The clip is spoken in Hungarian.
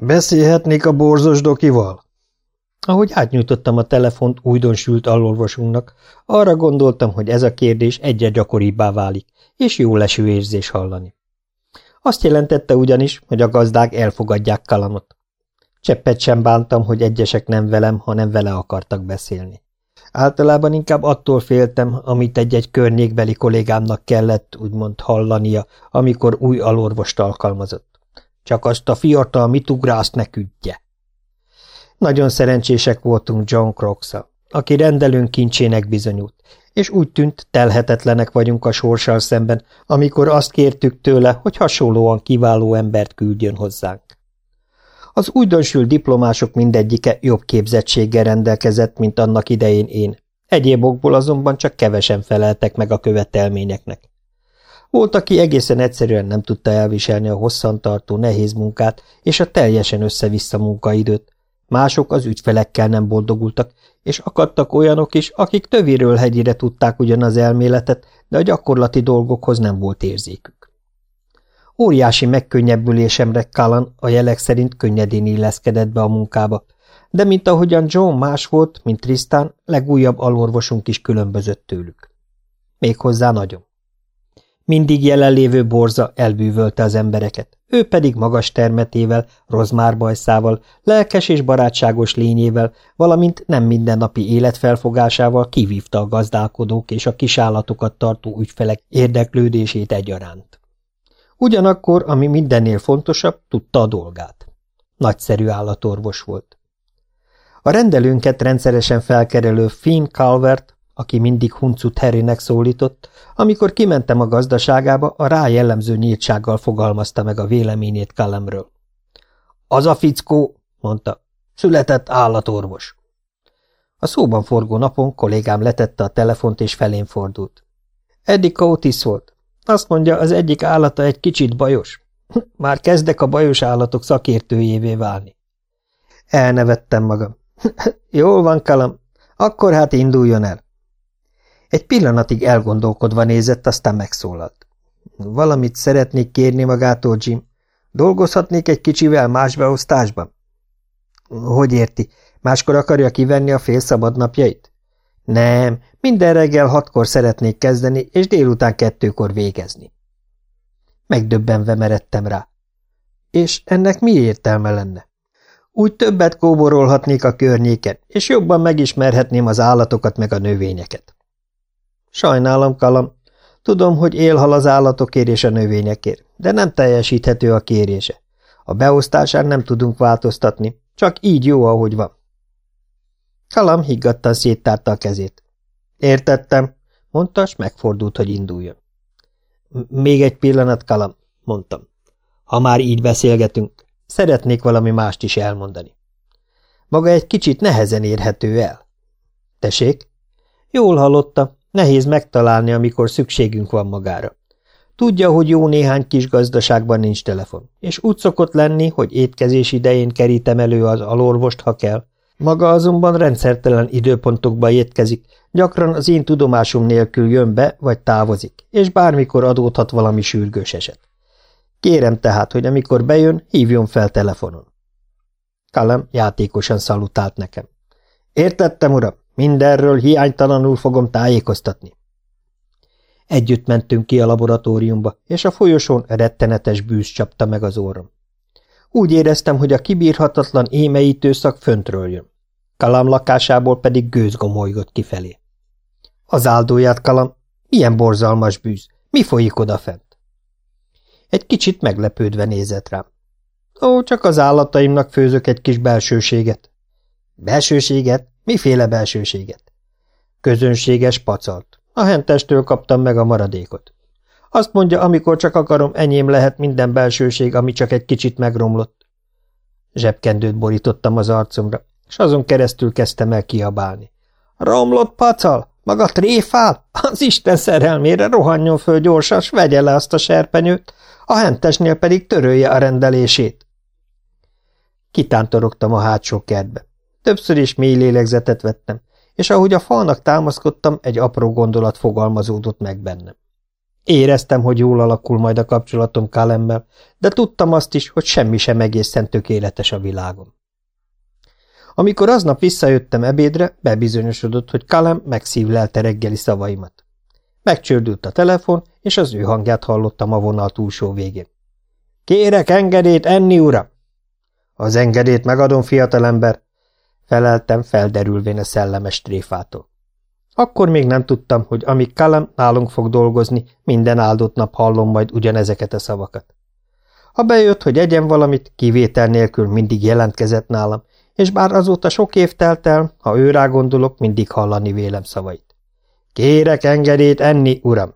Beszélhetnék a borzos dokival? Ahogy átnyújtottam a telefont újdonsült alorvosunknak, arra gondoltam, hogy ez a kérdés egyre gyakoribbá válik, és jó leső érzés hallani. Azt jelentette ugyanis, hogy a gazdák elfogadják Kalamot. Cseppet sem bántam, hogy egyesek nem velem, hanem vele akartak beszélni. Általában inkább attól féltem, amit egy-egy környékbeli kollégámnak kellett, úgymond hallania, amikor új alorvost alkalmazott. Csak azt a fiatal mitugrászt ne küldje. Nagyon szerencsések voltunk John crocs aki rendelőnk kincsének bizonyult, és úgy tűnt, telhetetlenek vagyunk a sorssal szemben, amikor azt kértük tőle, hogy hasonlóan kiváló embert küldjön hozzánk. Az újdonsült diplomások mindegyike jobb képzettséggel rendelkezett, mint annak idején én. Egyéb okból azonban csak kevesen feleltek meg a követelményeknek. Volt, aki egészen egyszerűen nem tudta elviselni a hosszantartó nehéz munkát és a teljesen össze-vissza munkaidőt, mások az ügyfelekkel nem boldogultak, és akadtak olyanok is, akik töviről hegyire tudták ugyan az elméletet, de a gyakorlati dolgokhoz nem volt érzékük. Óriási megkönnyebbülésemre Kalan a jelek szerint könnyedén illeszkedett be a munkába, de mint ahogyan John más volt, mint Tristan, legújabb alorvosunk is különbözött tőlük. Méghozzá nagyon. Mindig jelenlévő borza elbűvölte az embereket, ő pedig magas termetével, rozmárbajszával, lelkes és barátságos lényével, valamint nem mindennapi életfelfogásával kivívta a gazdálkodók és a kisállatokat tartó ügyfelek érdeklődését egyaránt. Ugyanakkor, ami mindennél fontosabb, tudta a dolgát. Nagyszerű állatorvos volt. A rendelőnket rendszeresen felkerelő Finn Calvert aki mindig huncut Harrynek szólított, amikor kimentem a gazdaságába, a rá jellemző nyíltsággal fogalmazta meg a véleményét Kalemről. Az a fickó, mondta, született állatorvos. A szóban forgó napon kollégám letette a telefont és felén fordult. Eddie Otis volt. Azt mondja, az egyik állata egy kicsit bajos. Már kezdek a bajos állatok szakértőjévé válni. Elnevettem magam. Jól van, Kalam, akkor hát induljon el. Egy pillanatig elgondolkodva nézett, aztán megszólalt. Valamit szeretnék kérni magától, Jim. Dolgozhatnék egy kicsivel más beosztásban? Hogy érti? Máskor akarja kivenni a fél szabadnapjait? Nem, minden reggel hatkor szeretnék kezdeni, és délután kettőkor végezni. Megdöbbenve meredtem rá. És ennek mi értelme lenne? Úgy többet kóborolhatnék a környéken, és jobban megismerhetném az állatokat meg a növényeket. Sajnálom, Kalam. Tudom, hogy élhal az állatokért és a növényekért, de nem teljesíthető a kérése. A beosztásán nem tudunk változtatni, csak így jó, ahogy van. Kalam higgadtan széttárta a kezét. Értettem, mondta, s megfordult, hogy induljon. Még egy pillanat, Kalam, mondtam. Ha már így beszélgetünk, szeretnék valami mást is elmondani. Maga egy kicsit nehezen érhető el. Tessék? Jól hallotta, Nehéz megtalálni, amikor szükségünk van magára. Tudja, hogy jó néhány kis gazdaságban nincs telefon, és úgy szokott lenni, hogy étkezés idején kerítem elő az alorvost, ha kell. Maga azonban rendszertelen időpontokba étkezik, gyakran az én tudomásom nélkül jön be vagy távozik, és bármikor adódhat valami sürgős eset. Kérem tehát, hogy amikor bejön, hívjon fel telefonon. Kalem játékosan szalutált nekem. Értettem, uram, Mindenről hiánytalanul fogom tájékoztatni. Együtt mentünk ki a laboratóriumba, és a folyosón rettenetes bűz csapta meg az orrom. Úgy éreztem, hogy a kibírhatatlan émeítő szak föntről jön. Kalam lakásából pedig gőz gomolygott kifelé. Az áldóját, Kalam, milyen borzalmas bűz, mi folyik odafent? Egy kicsit meglepődve nézett rám. Ó, csak az állataimnak főzök egy kis belsőséget. Belsőséget? Miféle belsőséget? Közönséges pacalt. A hentestől kaptam meg a maradékot. Azt mondja, amikor csak akarom, enyém lehet minden belsőség, ami csak egy kicsit megromlott. Zsebkendőt borítottam az arcomra, és azon keresztül kezdtem el kiabálni. Romlott pacal? Maga tréfál? Az Isten szerelmére rohanjon föl gyorsan, s vegye le azt a serpenyőt, a hentesnél pedig törölje a rendelését. Kitántorogtam a hátsó kertbe. Többször is mély lélegzetet vettem, és ahogy a falnak támaszkodtam, egy apró gondolat fogalmazódott meg bennem. Éreztem, hogy jól alakul majd a kapcsolatom Kalemmel, de tudtam azt is, hogy semmi sem egészen tökéletes a világon. Amikor aznap visszajöttem ebédre, bebizonyosodott, hogy Kalem megszívlelte reggeli szavaimat. Megcsördült a telefon, és az ő hangját hallottam a vonal túlsó végén. – Kérek engedélyt enni, uram! – Az engedélyt megadom, fiatalember! – feleltem, felderülvén a szellemes tréfától. Akkor még nem tudtam, hogy amíg Kalem nálunk fog dolgozni, minden áldott nap hallom majd ugyanezeket a szavakat. Ha bejött, hogy egyen valamit, kivétel nélkül mindig jelentkezett nálam, és bár azóta sok év telt el, ha ő rá gondolok, mindig hallani vélem szavait. Kérek engedélyt enni, uram!